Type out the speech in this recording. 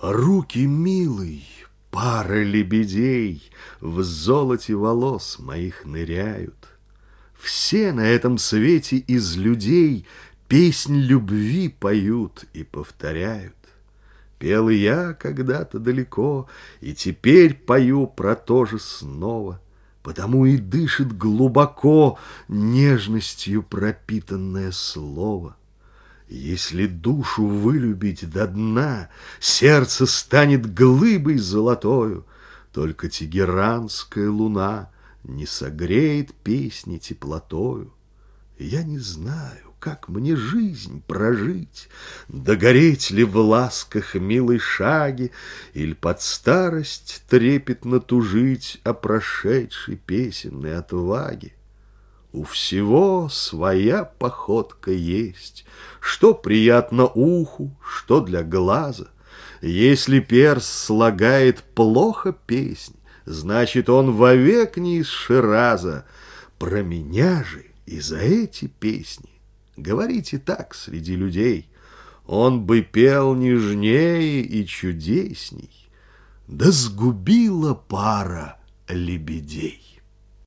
Руки милый, пара лебедей В золоте волос моих ныряют. Все на этом свете из людей Песнь любви поют и повторяют. Пел я когда-то далеко, И теперь пою про то же снова, Потому и дышит глубоко Нежностью пропитанное слово. Если душу вылюбить до дна, Сердце станет глыбой золотою, Только тегеранская луна Не согреет песни теплотою. Я не знаю, как мне жизнь прожить, Догореть ли в ласках милой шаги, Иль под старость трепетно тужить О прошедшей песенной отваге. У всего своя походка есть, Что приятно уху, что для глаза. Если перс слагает плохо песнь, Значит, он вовек не из Шираза. Про меня же и за эти песни Говорите так среди людей, Он бы пел нежнее и чудесней, Да сгубила пара лебедей.